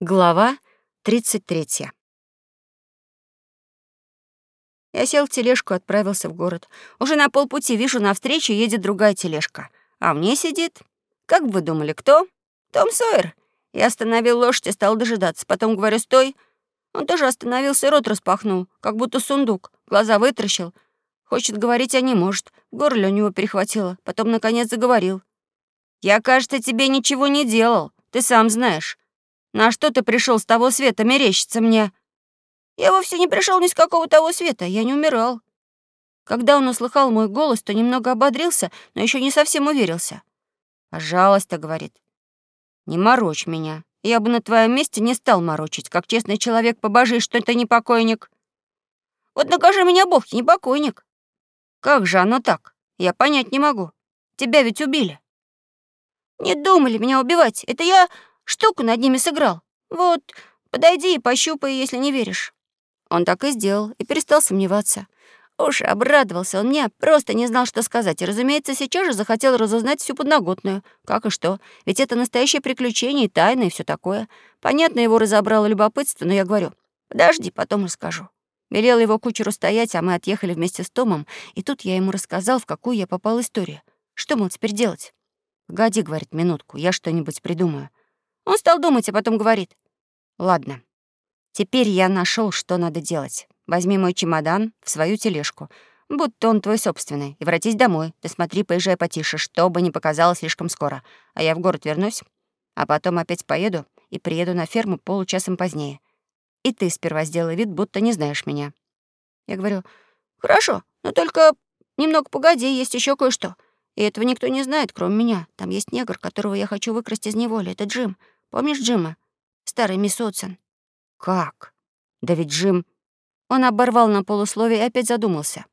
Глава 33. Я сел в тележку и отправился в город. Уже на полпути вижу, навстречу едет другая тележка. А в ней сидит... Как вы думали, кто? Том Сойер. Я остановил лошадь и стал дожидаться. Потом говорю, стой. Он тоже остановился, рот распахнул, как будто сундук. Глаза вытращил. Хочет говорить, а не может. Горло у него перехватило. Потом, наконец, заговорил. «Я, кажется, тебе ничего не делал. Ты сам знаешь. На что ты пришел с того света мерещится мне? Я вовсе не пришел ни с какого того света, я не умирал. Когда он услыхал мой голос, то немного ободрился, но еще не совсем уверился. «Пожалуйста», — говорит, — «не морочь меня. Я бы на твоем месте не стал морочить. Как честный человек, побожись, что ты не покойник». «Вот накажи меня Бог, не покойник». «Как же оно так? Я понять не могу. Тебя ведь убили». «Не думали меня убивать. Это я штуку над ними сыграл. Вот, подойди и пощупай, если не веришь». Он так и сделал, и перестал сомневаться. Уж обрадовался он мне, просто не знал, что сказать, и, разумеется, сейчас же захотел разузнать всю подноготную. Как и что, ведь это настоящее приключение и тайна, и все такое. Понятно, его разобрало любопытство, но я говорю, подожди, потом расскажу. Велел его кучеру стоять, а мы отъехали вместе с Томом, и тут я ему рассказал, в какую я попал историю. Что, мол, теперь делать? «Погоди», — говорит, — «минутку, я что-нибудь придумаю». Он стал думать, а потом говорит. «Ладно, теперь я нашел, что надо делать. Возьми мой чемодан в свою тележку, будто он твой собственный, и вратись домой. Ты смотри, поезжай потише, чтобы не показалось слишком скоро. А я в город вернусь, а потом опять поеду и приеду на ферму получасом позднее. И ты сперва сделай вид, будто не знаешь меня». Я говорю, «Хорошо, но только немного погоди, есть еще кое-что. И этого никто не знает, кроме меня. Там есть негр, которого я хочу выкрасть из неволи. Это Джим. Помнишь Джима? Старый мисс Отсон. Как? Да ведь Джим... Он оборвал на полусловие и опять задумался.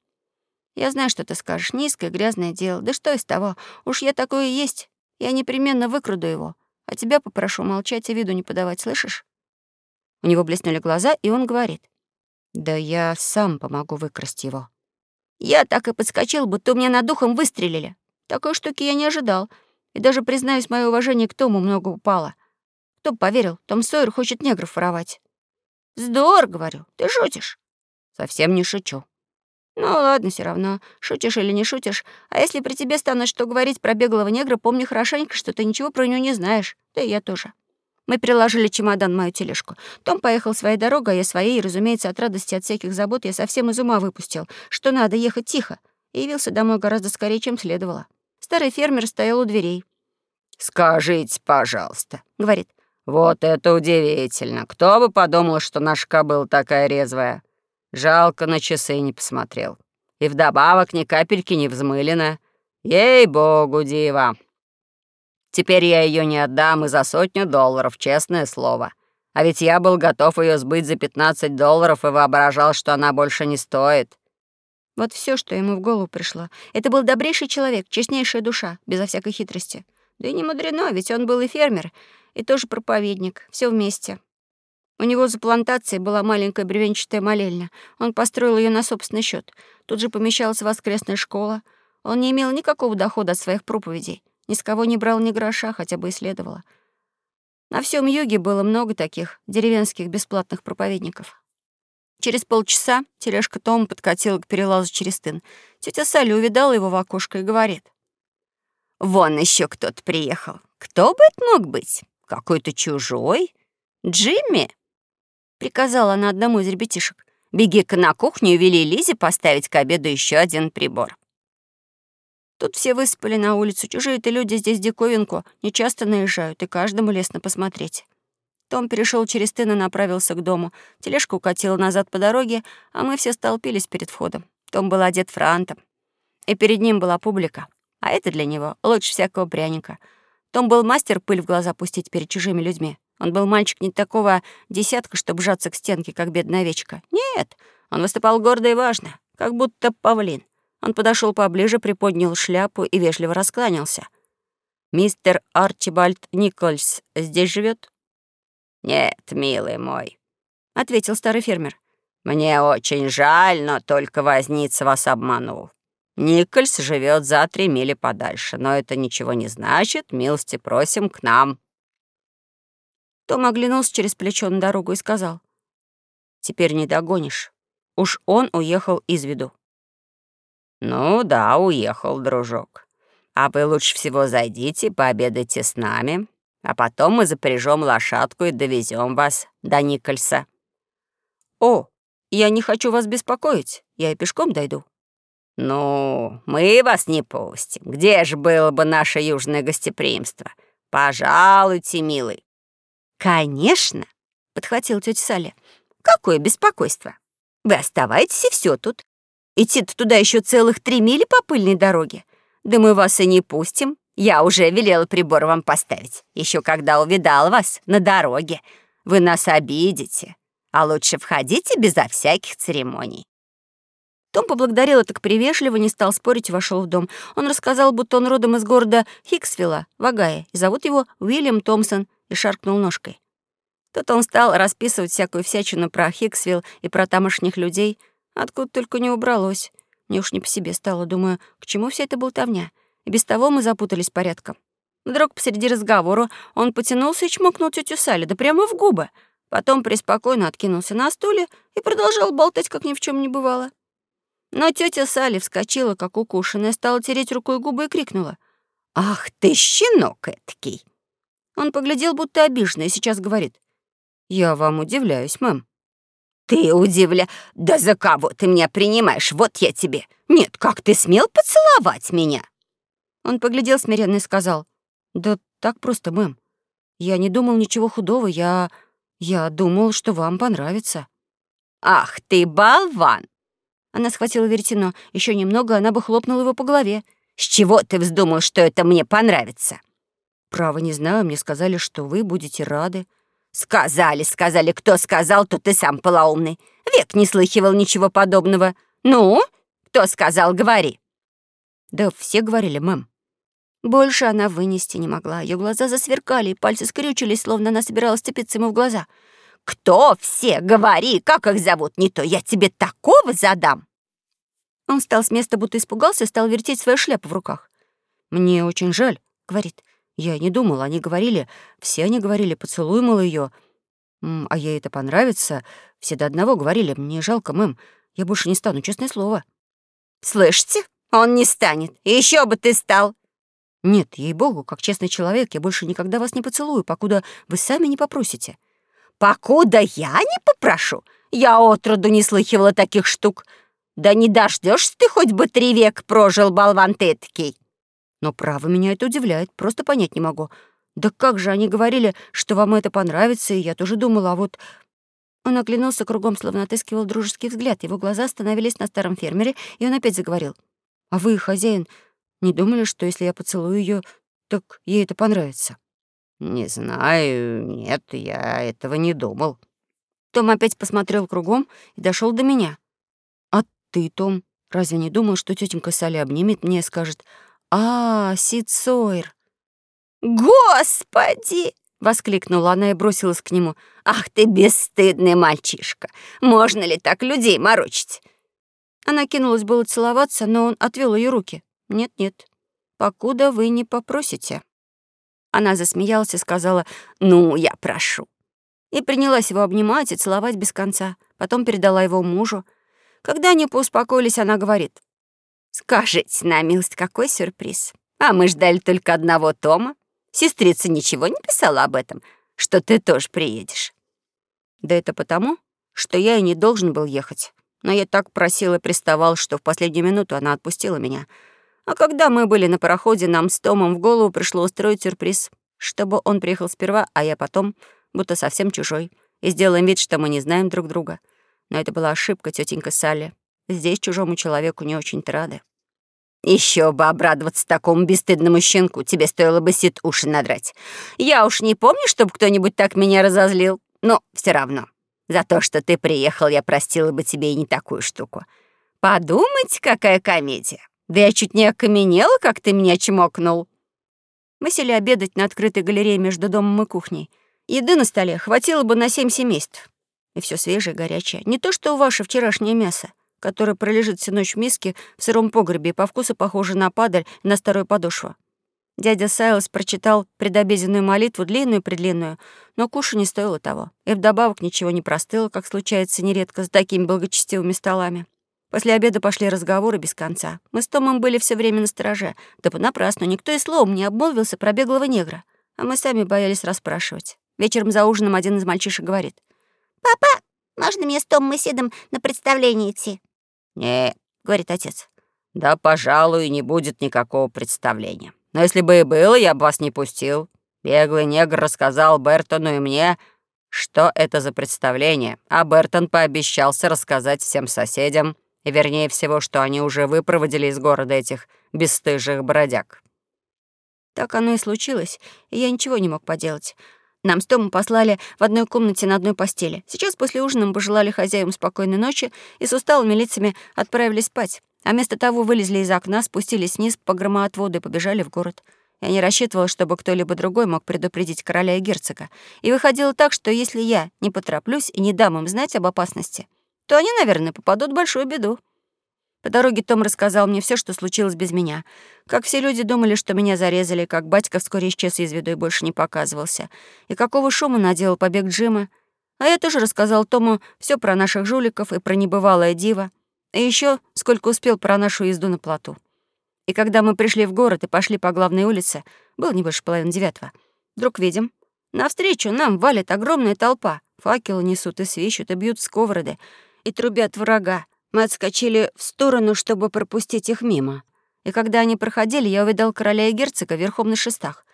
Я знаю, что ты скажешь. Низкое, грязное дело. Да что из того? Уж я такое и есть. Я непременно выкраду его. А тебя попрошу молчать и виду не подавать, слышишь? У него блеснули глаза, и он говорит. Да я сам помогу выкрасть его. Я так и подскочил, будто у меня над духом выстрелили. Такой штуки я не ожидал. И даже, признаюсь, мое уважение к Тому много упало. Кто бы поверил, Том Сойер хочет негров воровать. Здор, говорю, ты шутишь? Совсем не шучу. Ну ладно, все равно, шутишь или не шутишь. А если при тебе станут что говорить про беглого негра, помни хорошенько, что ты ничего про него не знаешь. Да и я тоже. Мы приложили чемодан в мою тележку. Том поехал своей дорогой, а я своей, и, разумеется, от радости, от всяких забот я совсем из ума выпустил, что надо ехать тихо, и явился домой гораздо скорее, чем следовало. Старый фермер стоял у дверей. «Скажите, пожалуйста», — говорит, «Вот это удивительно! Кто бы подумал, что наша кобыла такая резвая? Жалко, на часы не посмотрел. И вдобавок ни капельки не взмылена. Ей-богу, дива! Теперь я ее не отдам и за сотню долларов, честное слово. А ведь я был готов ее сбыть за 15 долларов и воображал, что она больше не стоит. Вот все, что ему в голову пришло. Это был добрейший человек, честнейшая душа, безо всякой хитрости. Да и не мудрено, ведь он был и фермер, и тоже проповедник, все вместе. У него за плантацией была маленькая бревенчатая молельня. Он построил ее на собственный счет. Тут же помещалась воскресная школа. Он не имел никакого дохода от своих проповедей. Ни с кого не брал ни гроша, хотя бы и следовало. На всем юге было много таких деревенских бесплатных проповедников. Через полчаса тележка Тома подкатила к перелазу через тын. Тетя Салли увидала его в окошко и говорит. «Вон еще кто-то приехал. Кто бы это мог быть?» «Какой-то чужой? Джимми?» Приказала она одному из ребятишек. «Беги-ка на кухню и вели Лизе поставить к обеду еще один прибор». Тут все выспали на улицу. Чужие-то люди здесь диковинку нечасто наезжают, и каждому лестно посмотреть. Том перешел через тын и направился к дому. Тележка укатила назад по дороге, а мы все столпились перед входом. Том был одет франтом. И перед ним была публика. А это для него лучше всякого пряника — том был мастер пыль в глаза пустить перед чужими людьми. Он был мальчик не такого десятка, чтобы сжаться к стенке, как бедная овечка. Нет, он выступал гордо и важно, как будто павлин. Он подошел поближе, приподнял шляпу и вежливо раскланялся. «Мистер Арчибальд Никольс здесь живет? «Нет, милый мой», — ответил старый фермер. «Мне очень жаль, но только возница вас обманул. Никольс живет за три мили подальше, но это ничего не значит. Милости просим к нам». Том оглянулся через плечо на дорогу и сказал. «Теперь не догонишь. Уж он уехал из виду». «Ну да, уехал, дружок. А вы лучше всего зайдите, пообедайте с нами, а потом мы запряжем лошадку и довезем вас до Никольса». «О, я не хочу вас беспокоить, я и пешком дойду». «Ну, мы вас не пустим. Где же было бы наше южное гостеприимство? Пожалуйте, милый». «Конечно», — подхватил тетя Салли. «Какое беспокойство? Вы оставайтесь и все тут. Идти-то туда еще целых три мили по пыльной дороге. Да мы вас и не пустим. Я уже велела прибор вам поставить, еще когда увидал вас на дороге. Вы нас обидите, а лучше входите безо всяких церемоний». Том поблагодарил так привежливо, не стал спорить и вошел в дом. Он рассказал, будто он родом из города Хиксвилла, в Огайо, и зовут его Уильям Томпсон, и шаркнул ножкой. Тут он стал расписывать всякую всячину про Хиксвилл и про тамошних людей, откуда только не убралось. Мне уж не по себе стало, думаю, к чему вся эта болтовня? И без того мы запутались порядком. Вдруг посреди разговора он потянулся и чмокнул тетю Салли, да прямо в губы. Потом преспокойно откинулся на стуле и продолжал болтать, как ни в чем не бывало. Но тетя Салли вскочила, как укушенная, стала тереть рукой губы и крикнула. «Ах ты, щенок эткий!» Он поглядел, будто обиженный, и сейчас говорит. «Я вам удивляюсь, мэм». «Ты удивля... Да за кого ты меня принимаешь? Вот я тебе... Нет, как ты смел поцеловать меня?» Он поглядел смиренно и сказал. «Да так просто, мэм. Я не думал ничего худого, я... Я думал, что вам понравится». «Ах ты, болван!» Она схватила веретено. Еще немного, она бы хлопнула его по голове. «С чего ты вздумал, что это мне понравится?» «Право, не знаю, мне сказали, что вы будете рады». «Сказали, сказали, кто сказал, то ты сам полоумный. Век не слыхивал ничего подобного. Ну, кто сказал, говори». «Да все говорили, мэм». Больше она вынести не могла. Ее глаза засверкали, и пальцы скрючились, словно она собиралась цепиться ему в глаза. «Кто все? Говори, как их зовут? Не то я тебе такого задам!» Он встал с места, будто испугался, стал вертеть свою шляпу в руках. «Мне очень жаль», — говорит. Я не думал, они говорили, все они говорили, поцелуй, мол, ее. А ей это понравится. Все до одного говорили, мне жалко, мэм, я больше не стану, честное слово. Слышите? Он не станет. Еще бы ты стал. Нет, ей-богу, как честный человек, я больше никогда вас не поцелую, покуда вы сами не попросите. Покуда я не попрошу? Я отроду не слыхивала таких штук. Да не дождешься ты хоть бы три век прожил, болван ты этакий. Но право меня это удивляет, просто понять не могу. Да как же они говорили, что вам это понравится, и я тоже думала, а вот... Он оглянулся кругом, словно отыскивал дружеский взгляд. Его глаза остановились на старом фермере, и он опять заговорил. «А вы, хозяин, не думали, что если я поцелую ее, так ей это понравится?» «Не знаю, нет, я этого не думал». Том опять посмотрел кругом и дошел до меня. «А ты, Том, разве не думал, что тетенька Салли обнимет меня и скажет, «А, Сид Сойер!» «Господи!» — воскликнула она и бросилась к нему. «Ах ты бесстыдный мальчишка! Можно ли так людей морочить?» Она кинулась было целоваться, но он отвел ее руки. «Нет-нет, покуда вы не попросите». Она засмеялась и сказала «Ну, я прошу». И принялась его обнимать и целовать без конца. Потом передала его мужу. Когда они поуспокоились, она говорит Скажите на милость, какой сюрприз. А мы ждали только одного Тома. Сестрица ничего не писала об этом, что ты тоже приедешь. Да это потому, что я и не должен был ехать. Но я так просил и приставал, что в последнюю минуту она отпустила меня. А когда мы были на пароходе, нам с Томом в голову пришло устроить сюрприз, чтобы он приехал сперва, а я потом, будто совсем чужой, и сделаем вид, что мы не знаем друг друга. Но это была ошибка, тетенька Салли. Здесь чужому человеку не очень-то рады. Еще бы обрадоваться такому бесстыдному щенку, тебе стоило бы сит уши надрать. Я уж не помню, чтобы кто-нибудь так меня разозлил, но все равно. За то, что ты приехал, я простила бы тебе и не такую штуку. Подумать, какая комедия. Да я чуть не окаменела, как ты меня чмокнул. Мы сели обедать на открытой галерее между домом и кухней. Еды на столе хватило бы на семь семейств. И все свежее, горячее. Не то, что ваше вчерашнее мясо которая пролежит всю ночь в миске в сыром погребе и по вкусу похожа на падаль на старую подошву. Дядя Сайлос прочитал предобеденную молитву, длинную-предлинную, но куша не стоило того. И вдобавок ничего не простыло, как случается нередко с такими благочестивыми столами. После обеда пошли разговоры без конца. Мы с Томом были все время на стороже. Да понапрасну, никто и словом не обмолвился про беглого негра. А мы сами боялись расспрашивать. Вечером за ужином один из мальчишек говорит. «Папа, можно мне с Томом и Сидом на представление идти?» «Не», — говорит отец. «Да, пожалуй, не будет никакого представления. Но если бы и было, я бы вас не пустил. Беглый негр рассказал Бертону и мне, что это за представление, а Бертон пообещался рассказать всем соседям, вернее всего, что они уже выпроводили из города этих бесстыжих бродяг». Так оно и случилось, и я ничего не мог поделать. Нам с Томом послали в одной комнате на одной постели. Сейчас после ужина мы пожелали хозяевам спокойной ночи и с усталыми лицами отправились спать. А вместо того вылезли из окна, спустились вниз по громоотводу и побежали в город. Я не рассчитывала, чтобы кто-либо другой мог предупредить короля и герцога. И выходило так, что если я не потороплюсь и не дам им знать об опасности, то они, наверное, попадут в большую беду. По дороге Том рассказал мне все, что случилось без меня. Как все люди думали, что меня зарезали, как батька вскоре исчез из виду и больше не показывался, и какого шума наделал побег Джима. А я тоже рассказал Тому все про наших жуликов и про небывалое диво, и еще сколько успел про нашу езду на плоту. И когда мы пришли в город и пошли по главной улице, было не больше половины девятого, вдруг видим, навстречу нам валит огромная толпа, факелы несут и свищут, и бьют сковороды, и трубят врага, мы отскочили в сторону, чтобы пропустить их мимо. И когда они проходили, я увидал короля и герцога верхом на шестах.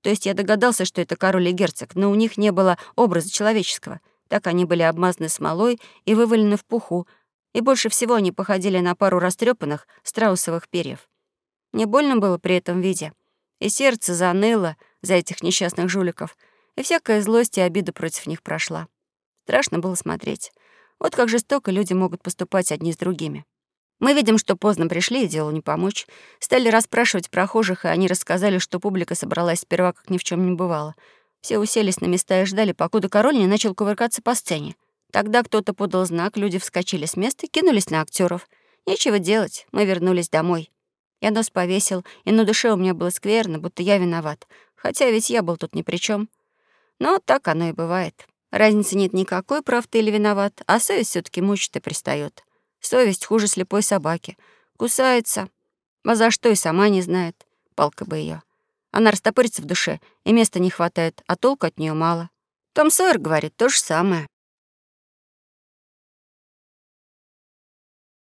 То есть я догадался, что это король и герцог, но у них не было образа человеческого. Так они были обмазаны смолой и вывалены в пуху, и больше всего они походили на пару растрепанных страусовых перьев. Мне больно было при этом виде, и сердце заныло за этих несчастных жуликов, и всякая злость и обида против них прошла. Страшно было смотреть. Вот как жестоко люди могут поступать одни с другими. Мы видим, что поздно пришли, и делу не помочь. Стали расспрашивать прохожих, и они рассказали, что публика собралась сперва, как ни в чем не бывало. Все уселись на места и ждали, покуда король не начал кувыркаться по сцене. Тогда кто-то подал знак, люди вскочили с места и кинулись на актеров. Нечего делать, мы вернулись домой. Я нос повесил, и на душе у меня было скверно, будто я виноват. Хотя ведь я был тут ни при чем. Но так оно и бывает. Разницы нет никакой, прав ты или виноват, а совесть все таки мучит и пристает. Совесть хуже слепой собаки. Кусается. А за что и сама не знает. Палка бы ее. Она растопырится в душе, и места не хватает, а толку от нее мало. Том Сойер говорит то же самое.